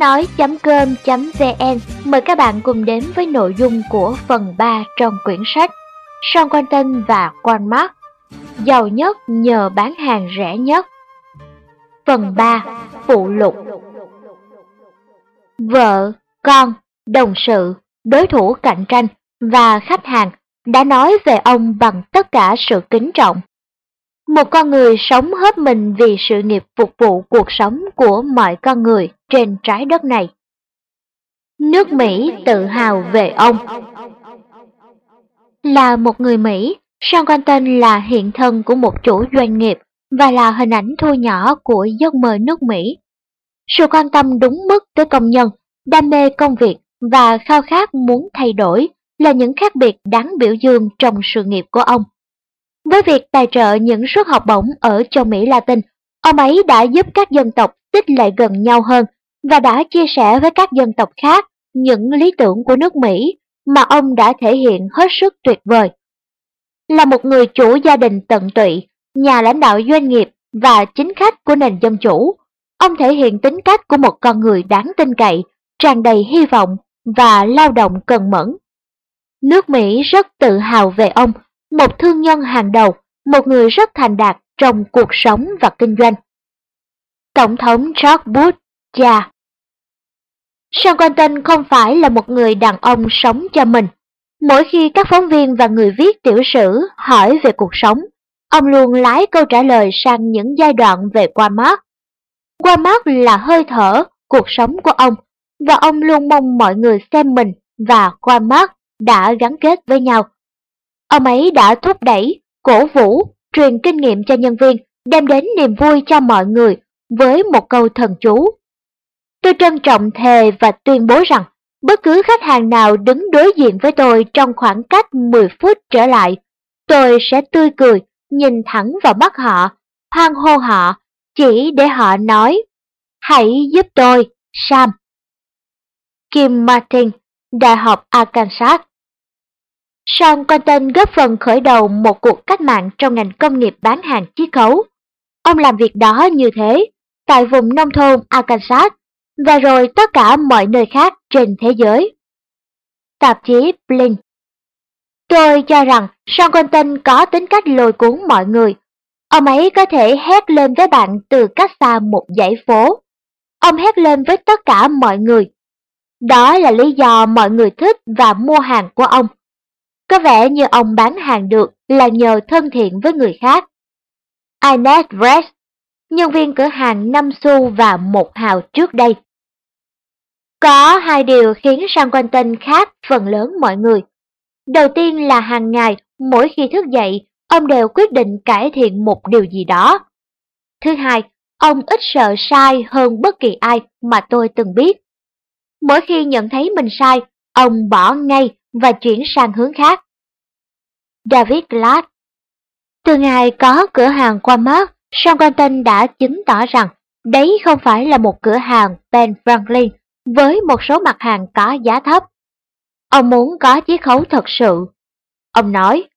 Kho sách nói.com.vn mời các bạn cùng đến với nội dung của phần 3 trong quyển sách Sean Quentin và Walmart Giàu nhất nhờ bán hàng rẻ nhất. Phần 3 Phụ lục. Vợ, con, đồng sự, đối thủ cạnh tranh và khách hàng đã nói về ông bằng tất cả sự kính trọng. Một con người sống hết mình vì sự nghiệp phục vụ cuộc sống của mọi con người trên trái đất này. Nước Mỹ tự hào về ông. Là một người Mỹ, Sean Quentin là hiện thân của một chủ doanh nghiệp và là hình ảnh thu nhỏ của giấc mơ nước Mỹ. Sự quan tâm đúng mức tới công nhân, đam mê công việc và khao khát muốn thay đổi là những khác biệt đáng biểu dương trong sự nghiệp của ông. Với việc tài trợ những suất học bổng ở châu Mỹ Latin, ông ấy đã giúp các dân tộc xích lại gần nhau hơn và đã chia sẻ với các dân tộc khác những lý tưởng của nước Mỹ mà ông đã thể hiện hết sức tuyệt vời. Là một người chủ gia đình tận tụy, nhà lãnh đạo doanh nghiệp và chính khách của nền dân chủ, ông thể hiện tính cách của một con người đáng tin cậy, tràn đầy hy vọng và lao động cần mẫn. Nước Mỹ rất tự hào về ông, một thương nhân hàng đầu, một người rất thành đạt trong cuộc sống và kinh doanh. Tổng thống George Bush, cha Sean Quentin không phải là một người đàn ông sống cho mình. Mỗi khi các phóng viên và người viết tiểu sử hỏi về cuộc sống, ông luôn lái câu trả lời sang những giai đoạn về qua mát. Qua mát là hơi thở, cuộc sống của ông, và ông luôn mong mọi người xem mình và qua mát đã gắn kết với nhau. Ông ấy đã thúc đẩy, cổ vũ, truyền kinh nghiệm cho nhân viên, đem đến niềm vui cho mọi người với một câu thần chú. Tôi trân trọng thề và tuyên bố rằng bất cứ khách hàng nào đứng đối diện với tôi trong khoảng cách 10 phút trở lại, tôi sẽ tươi cười, nhìn thẳng vào mắt họ, hoan hô họ, chỉ để họ nói, hãy giúp tôi, Sam. Kim Martin, Đại học Arkansas Song Quentin góp phần khởi đầu một cuộc cách mạng trong ngành công nghiệp bán hàng chiết khấu. Ông làm việc đó như thế, tại vùng nông thôn Arkansas, và rồi tất cả mọi nơi khác trên thế giới. Tạp chí Blink Tôi cho rằng Sean Quentin có tính cách lôi cuốn mọi người. Ông ấy có thể hét lên với bạn từ cách xa một dãy phố. Ông hét lên với tất cả mọi người. Đó là lý do mọi người thích và mua hàng của ông. Có vẻ như ông bán hàng được là nhờ thân thiện với người khác. Inez Bress, nhân viên cửa hàng 5 xu và một hào trước đây. Có hai điều khiến Sang Quentin khác phần lớn mọi người. Đầu tiên là hàng ngày, mỗi khi thức dậy, ông đều quyết định cải thiện một điều gì đó. Thứ hai, ông ít sợ sai hơn bất kỳ ai mà tôi từng biết. Mỗi khi nhận thấy mình sai, ông bỏ ngay và chuyển sang hướng khác. David Glass Từ ngày có cửa hàng qua mắt, Sean Quentin đã chứng tỏ rằng đấy không phải là một cửa hàng Ben Franklin với một số mặt hàng có giá thấp. Ông muốn có chiết khấu thật sự. Ông nói,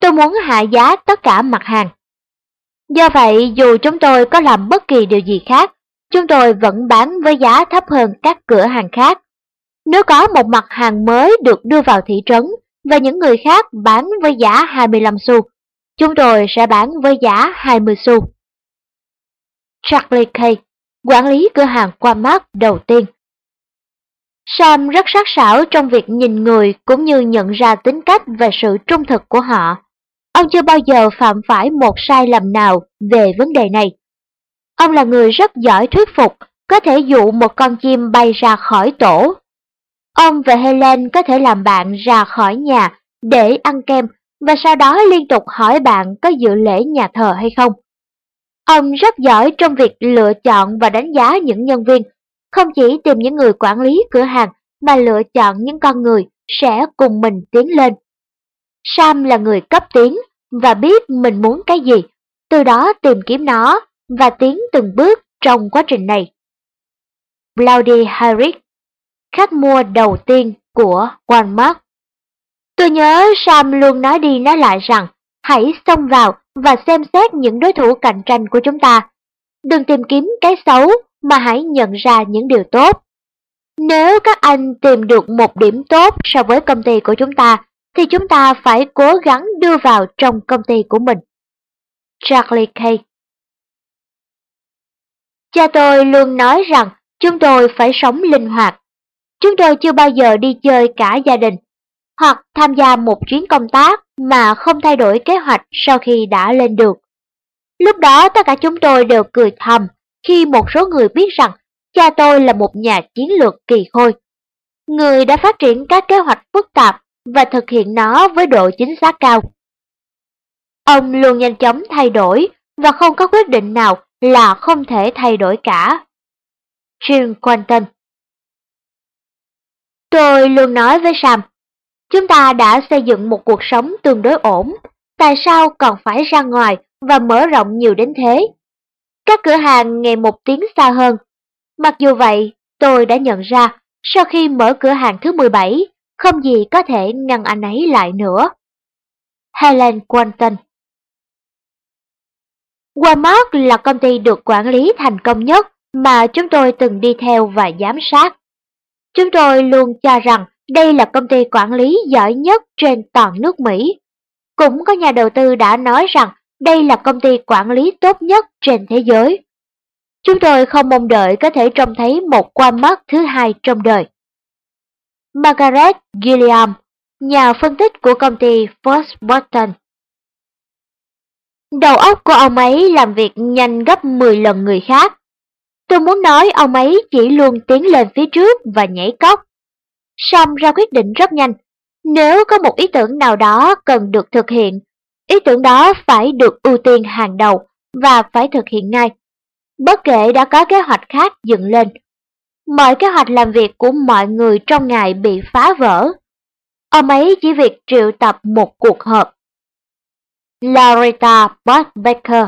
tôi muốn hạ giá tất cả mặt hàng. Do vậy, dù chúng tôi có làm bất kỳ điều gì khác, chúng tôi vẫn bán với giá thấp hơn các cửa hàng khác. Nếu có một mặt hàng mới được đưa vào thị trấn và những người khác bán với giá 25 xu, chúng tôi sẽ bán với giá 20 xu. Charlie Kay, quản lý cửa hàng Walmart đầu tiên. Sam rất sắc sảo trong việc nhìn người cũng như nhận ra tính cách và sự trung thực của họ. Ông chưa bao giờ phạm phải một sai lầm nào về vấn đề này. Ông là người rất giỏi thuyết phục, có thể dụ một con chim bay ra khỏi tổ. Ông và Helen có thể làm bạn ra khỏi nhà để ăn kem và sau đó liên tục hỏi bạn có dự lễ nhà thờ hay không. Ông rất giỏi trong việc lựa chọn và đánh giá những nhân viên, không chỉ tìm những người quản lý cửa hàng mà lựa chọn những con người sẽ cùng mình tiến lên. Sam là người cấp tiến và biết mình muốn cái gì, từ đó tìm kiếm nó và tiến từng bước trong quá trình này. Bloody Harris, khách mua đầu tiên của Walmart. Tôi nhớ Sam luôn nói đi nói lại rằng hãy xông vào và xem xét những đối thủ cạnh tranh của chúng ta. Đừng tìm kiếm cái xấu mà hãy nhận ra những điều tốt. Nếu các anh tìm được một điểm tốt so với công ty của chúng ta, thì chúng ta phải cố gắng đưa vào trong công ty của mình. Charlie Kay Cha tôi luôn nói rằng chúng tôi phải sống linh hoạt. Chúng tôi chưa bao giờ đi chơi cả gia đình, hoặc tham gia một chuyến công tác mà không thay đổi kế hoạch sau khi đã lên được. Lúc đó tất cả chúng tôi đều cười thầm khi một số người biết rằng cha tôi là một nhà chiến lược kỳ khôi. Người đã phát triển các kế hoạch phức tạp và thực hiện nó với độ chính xác cao. Ông luôn nhanh chóng thay đổi và không có quyết định nào là không thể thay đổi cả. Jim Quanton Tôi luôn nói với Sam, chúng ta đã xây dựng một cuộc sống tương đối ổn, tại sao còn phải ra ngoài và mở rộng nhiều đến thế? Các cửa hàng ngày một tiếng xa hơn. Mặc dù vậy, tôi đã nhận ra sau khi mở cửa hàng thứ 17, không gì có thể ngăn anh ấy lại nữa. Helen Quanton Walmart là công ty được quản lý thành công nhất mà chúng tôi từng đi theo và giám sát. Chúng tôi luôn cho rằng đây là công ty quản lý giỏi nhất trên toàn nước Mỹ. Cũng có nhà đầu tư đã nói rằng đây là công ty quản lý tốt nhất trên thế giới. Chúng tôi không mong đợi có thể trông thấy một Walmart thứ hai trong đời. Margaret Gilliam, nhà phân tích của công ty First Boston. Đầu óc của ông ấy làm việc nhanh gấp 10 lần người khác. Tôi muốn nói ông ấy chỉ luôn tiến lên phía trước và nhảy cóc. Xong ra quyết định rất nhanh. Nếu có một ý tưởng nào đó cần được thực hiện, ý tưởng đó phải được ưu tiên hàng đầu và phải thực hiện ngay. Bất kể đã có kế hoạch khác dựng lên. Mọi kế hoạch làm việc của mọi người trong ngày bị phá vỡ. Ông ấy chỉ việc triệu tập một cuộc họp Larita Bot Baker,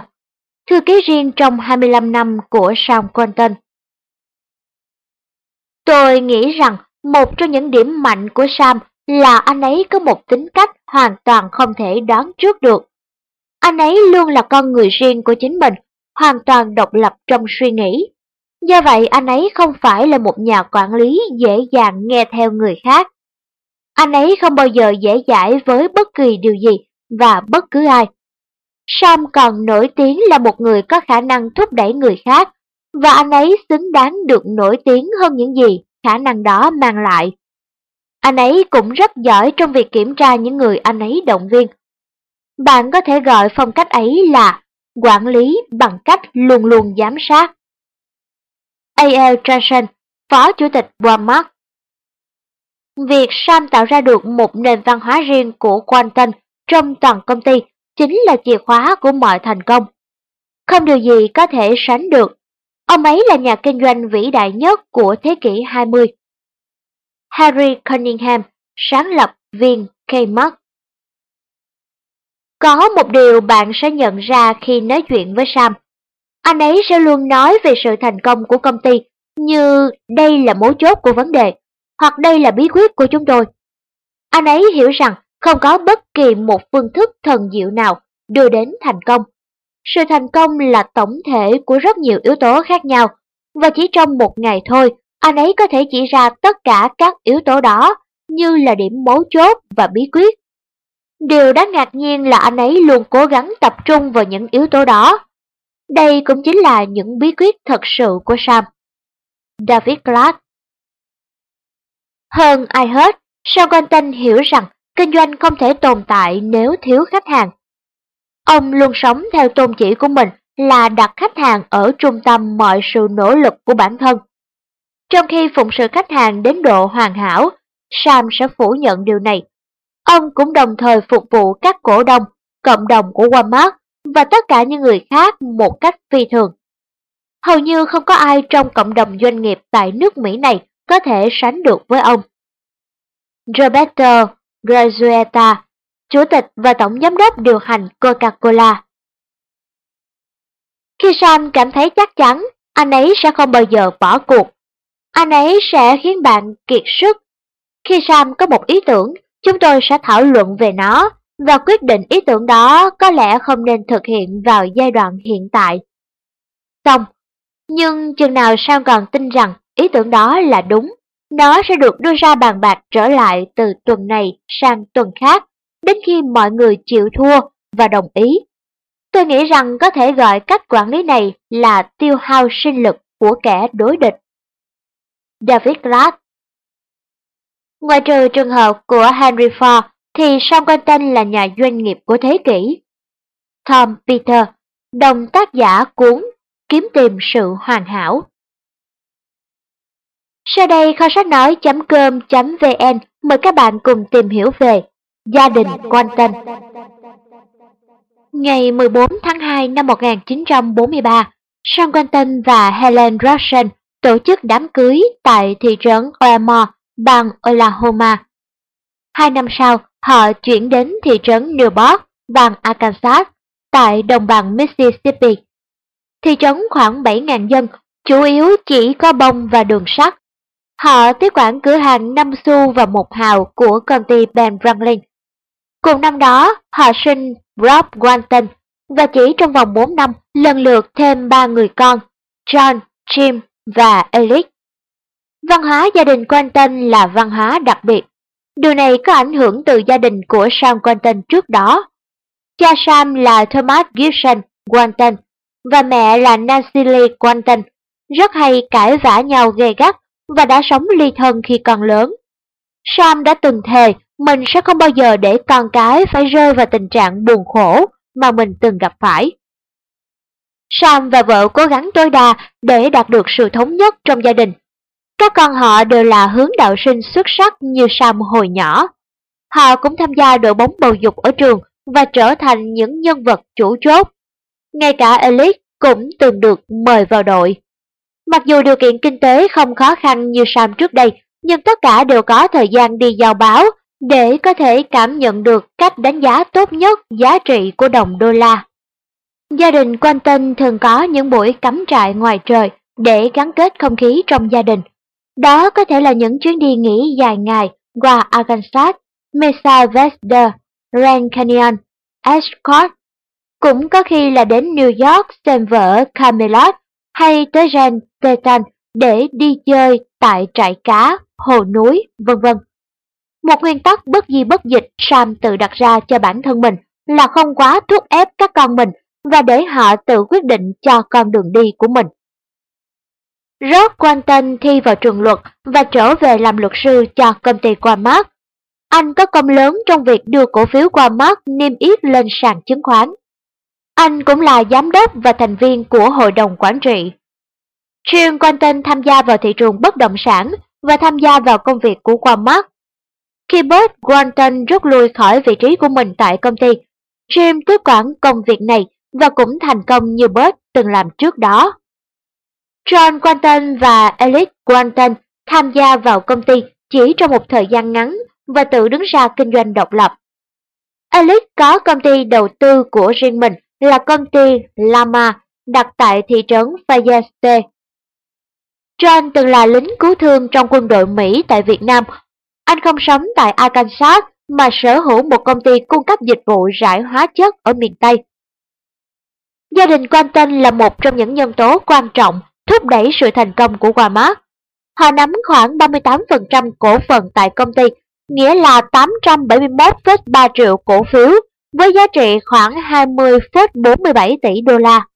thư ký riêng trong 25 năm của Sam Quentin. Tôi nghĩ rằng một trong những điểm mạnh của Sam là anh ấy có một tính cách hoàn toàn không thể đoán trước được. Anh ấy luôn là con người riêng của chính mình, hoàn toàn độc lập trong suy nghĩ. Do vậy anh ấy không phải là một nhà quản lý dễ dàng nghe theo người khác. Anh ấy không bao giờ dễ dãi với bất kỳ điều gì và bất cứ ai. Sam còn nổi tiếng là một người có khả năng thúc đẩy người khác, và anh ấy xứng đáng được nổi tiếng hơn những gì khả năng đó mang lại. Anh ấy cũng rất giỏi trong việc kiểm tra những người anh ấy động viên. Bạn có thể gọi phong cách ấy là quản lý bằng cách luôn luôn giám sát. A.L. Johnson, Phó Chủ tịch Walmart Việc Sam tạo ra được một nền văn hóa riêng của Quanton trong toàn công ty chính là chìa khóa của mọi thành công. Không điều gì có thể sánh được. Ông ấy là nhà kinh doanh vĩ đại nhất của thế kỷ 20. Harry Cunningham, sáng lập viên Kmart. Có một điều bạn sẽ nhận ra khi nói chuyện với Sam. Anh ấy sẽ luôn nói về sự thành công của công ty như đây là mấu chốt của vấn đề, hoặc đây là bí quyết của chúng tôi. Anh ấy hiểu rằng không có bất kỳ một phương thức thần diệu nào đưa đến thành công. Sự thành công là tổng thể của rất nhiều yếu tố khác nhau, và chỉ trong một ngày thôi, anh ấy có thể chỉ ra tất cả các yếu tố đó như là điểm mấu chốt và bí quyết. Điều đáng ngạc nhiên là anh ấy luôn cố gắng tập trung vào những yếu tố đó. Đây cũng chính là những bí quyết thật sự của Sam. David Clark Hơn ai hết, Sam Quentin hiểu rằng kinh doanh không thể tồn tại nếu thiếu khách hàng. Ông luôn sống theo tôn chỉ của mình là đặt khách hàng ở trung tâm mọi sự nỗ lực của bản thân. Trong khi phụng sự khách hàng đến độ hoàn hảo, Sam sẽ phủ nhận điều này. Ông cũng đồng thời phục vụ các cổ đông, cộng đồng của Walmart và tất cả những người khác một cách phi thường. Hầu như không có ai trong cộng đồng doanh nghiệp tại nước Mỹ này có thể sánh được với ông. Roberto Grazueta, Chủ tịch và Tổng Giám đốc điều hành Coca-Cola. Khi Sam cảm thấy chắc chắn, anh ấy sẽ không bao giờ bỏ cuộc. Anh ấy sẽ khiến bạn kiệt sức. Khi Sam có một ý tưởng, chúng tôi sẽ thảo luận về nó và quyết định ý tưởng đó có lẽ không nên thực hiện vào giai đoạn hiện tại. Xong, Nhưng chừng nào Sam còn tin rằng ý tưởng đó là đúng, nó sẽ được đưa ra bàn bạc trở lại từ tuần này sang tuần khác, đến khi mọi người chịu thua và đồng ý. Tôi nghĩ rằng có thể gọi cách quản lý này là tiêu hao sinh lực của kẻ đối địch. David Glass Ngoài trừ trường hợp của Henry Ford, thì Sean Quentin là nhà doanh nghiệp của thế kỷ. Tom Peter, đồng tác giả cuốn Kiếm tìm sự hoàn hảo. Sau đây kho sách nói.com.vn mời các bạn cùng tìm hiểu về Gia đình Quentin. Ngày 14 tháng 2 năm 1943, Sean Quentin và Helen Russian tổ chức đám cưới tại thị trấn Claremore, bang Oklahoma. Hai năm sau, họ chuyển đến thị trấn Newport, bang Arkansas, tại đồng bằng Mississippi. Thị trấn khoảng 7.000 dân, chủ yếu chỉ có bông và đường sắt. Họ tiếp quản cửa hàng 5 xu và 1 hào của công ty Ben Franklin. Cùng năm đó, họ sinh Rob Walton và chỉ trong vòng 4 năm lần lượt thêm ba người con, John, Jim và Eric. Văn hóa gia đình Quentin là văn hóa đặc biệt. Điều này có ảnh hưởng từ gia đình của Sam Quentin trước đó. Cha Sam là Thomas Gibson Quentin và mẹ là Nancy Lee Quentin, rất hay cãi vã nhau gay gắt và đã sống ly thân khi còn lớn. Sam đã từng thề mình sẽ không bao giờ để con cái phải rơi vào tình trạng buồn khổ mà mình từng gặp phải. Sam và vợ cố gắng tối đa để đạt được sự thống nhất trong gia đình. Các con họ đều là hướng đạo sinh xuất sắc như Sam hồi nhỏ. Họ cũng tham gia đội bóng bầu dục ở trường và trở thành những nhân vật chủ chốt. Ngay cả Elite cũng từng được mời vào đội. Mặc dù điều kiện kinh tế không khó khăn như Sam trước đây, nhưng tất cả đều có thời gian đi giao báo để có thể cảm nhận được cách đánh giá tốt nhất giá trị của đồng đô la. Gia đình Quentin thường có những buổi cắm trại ngoài trời để gắn kết không khí trong gia đình. Đó có thể là những chuyến đi nghỉ dài ngày qua Arkansas, Mesa Verde, Grand Canyon, Ashcroft, Cũng có khi là đến New York xem vở Camelot hay tới Ren Tetan để đi chơi tại trại cá, hồ núi, vân vân. Một nguyên tắc bất di bất dịch Sam tự đặt ra cho bản thân mình là không quá thúc ép các con mình và để họ tự quyết định cho con đường đi của mình. Rob Quanton thi vào trường luật và trở về làm luật sư cho công ty Walmart. Anh có công lớn trong việc đưa cổ phiếu Walmart niêm yết lên sàn chứng khoán. Anh cũng là giám đốc và thành viên của hội đồng quản trị. Jim Quanton tham gia vào thị trường bất động sản và tham gia vào công việc của Walmart. Khi Bert Quanton rút lui khỏi vị trí của mình tại công ty, Jim tiếp quản công việc này và cũng thành công như Bert từng làm trước đó. John Quanton và Alex Quanton tham gia vào công ty chỉ trong một thời gian ngắn và tự đứng ra kinh doanh độc lập. Alex có công ty đầu tư của riêng mình là công ty Lama đặt tại thị trấn Fayette. John từng là lính cứu thương trong quân đội Mỹ tại Việt Nam. Anh không sống tại Arkansas mà sở hữu một công ty cung cấp dịch vụ rải hóa chất ở miền Tây. Gia đình Quanton là một trong những nhân tố quan trọng thúc đẩy sự thành công của Walmart. Họ nắm khoảng 38% cổ phần tại công ty, nghĩa là 871,3 triệu cổ phiếu với giá trị khoảng 20,47 tỷ đô la.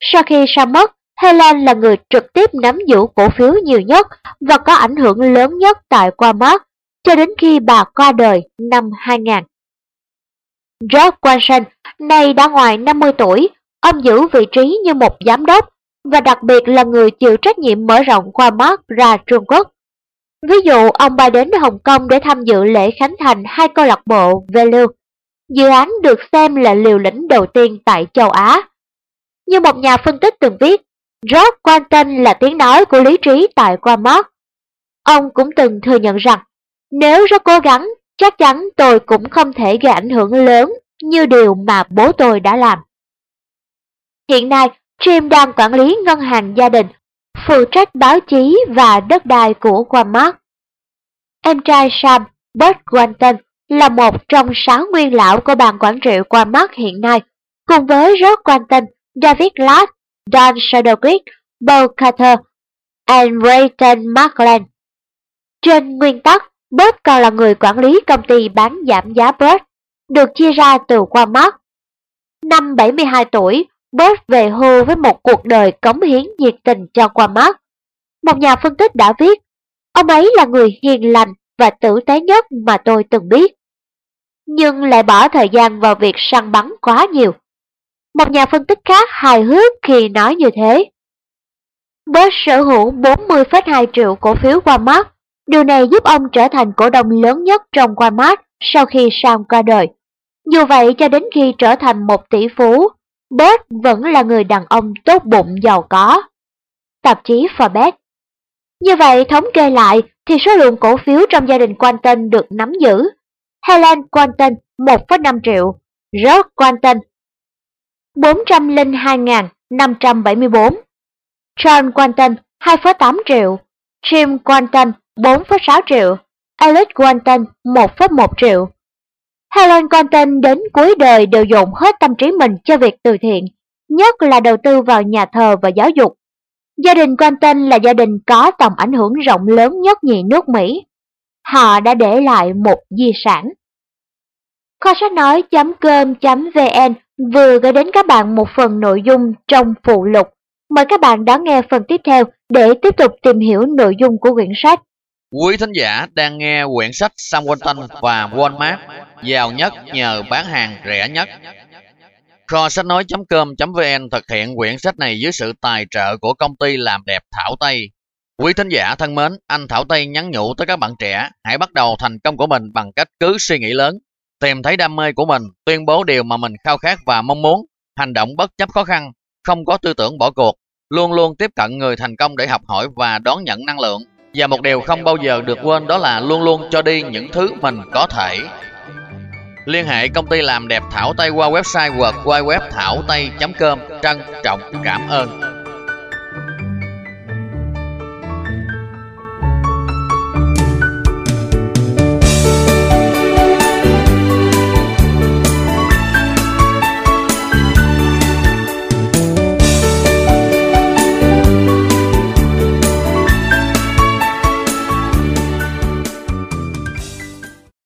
Sau khi ra mất, Helen là người trực tiếp nắm giữ cổ phiếu nhiều nhất và có ảnh hưởng lớn nhất tại Walmart cho đến khi bà qua đời năm 2000. George Quanson, nay đã ngoài 50 tuổi, Ông giữ vị trí như một giám đốc và đặc biệt là người chịu trách nhiệm mở rộng Walmart ra Trung Quốc. Ví dụ, ông bay đến Hồng Kông để tham dự lễ khánh thành hai câu lạc bộ Value. Dự án được xem là liều lĩnh đầu tiên tại châu Á. Như một nhà phân tích từng viết, George Quanton là tiếng nói của lý trí tại Walmart. Ông cũng từng thừa nhận rằng, nếu rất cố gắng, chắc chắn tôi cũng không thể gây ảnh hưởng lớn như điều mà bố tôi đã làm. Hiện nay, Jim đang quản lý ngân hàng gia đình, phụ trách báo chí và đất đai của Walmart. Em trai Sam, Bert Quanton, là một trong sáu nguyên lão của ban quản trị Walmart hiện nay, cùng với rất quan tâm David Ladd, Dan Shadowquick Bo Carter and Rayton Markland. Trên nguyên tắc, Bob còn là người quản lý công ty bán giảm giá Bird, được chia ra từ Walmart. Năm 72 tuổi, Bob về hưu với một cuộc đời cống hiến nhiệt tình cho Walmart. Một nhà phân tích đã viết, ông ấy là người hiền lành và tử tế nhất mà tôi từng biết. Nhưng lại bỏ thời gian vào việc săn bắn quá nhiều. Một nhà phân tích khác hài hước khi nói như thế. Bush sở hữu 40,2 triệu cổ phiếu Walmart. Điều này giúp ông trở thành cổ đông lớn nhất trong Walmart sau khi Sam qua đời. Dù vậy cho đến khi trở thành một tỷ phú, Bush vẫn là người đàn ông tốt bụng giàu có. Tạp chí Forbes Như vậy thống kê lại thì số lượng cổ phiếu trong gia đình Quanton được nắm giữ. Helen Quanten 1,5 triệu, Rod Quanten 402.574, John Quanten 2,8 triệu, Jim Quanten 4,6 triệu, Alex Quanten 1,1 triệu. Helen Quanten đến cuối đời đều dồn hết tâm trí mình cho việc từ thiện, nhất là đầu tư vào nhà thờ và giáo dục. Gia đình Quanten là gia đình có tầm ảnh hưởng rộng lớn nhất nhì nước Mỹ. Họ đã để lại một di sản. Kho sách nói.com.vn vừa gửi đến các bạn một phần nội dung trong phụ lục. Mời các bạn đón nghe phần tiếp theo để tiếp tục tìm hiểu nội dung của quyển sách. Quý thính giả đang nghe quyển sách Sam Walton và Walmart, giàu nhất nhờ bán hàng rẻ nhất. Kho sách nói.com.vn thực hiện quyển sách này dưới sự tài trợ của công ty làm đẹp Thảo Tây. Quý thính giả thân mến, anh Thảo Tây nhắn nhủ tới các bạn trẻ, hãy bắt đầu thành công của mình bằng cách cứ suy nghĩ lớn, tìm thấy đam mê của mình, tuyên bố điều mà mình khao khát và mong muốn, hành động bất chấp khó khăn, không có tư tưởng bỏ cuộc, luôn luôn tiếp cận người thành công để học hỏi và đón nhận năng lượng. Và một điều không bao giờ được quên đó là luôn luôn cho đi những thứ mình có thể. Liên hệ công ty làm đẹp Thảo Tây qua website www.thảotay.com. Trân trọng cảm ơn.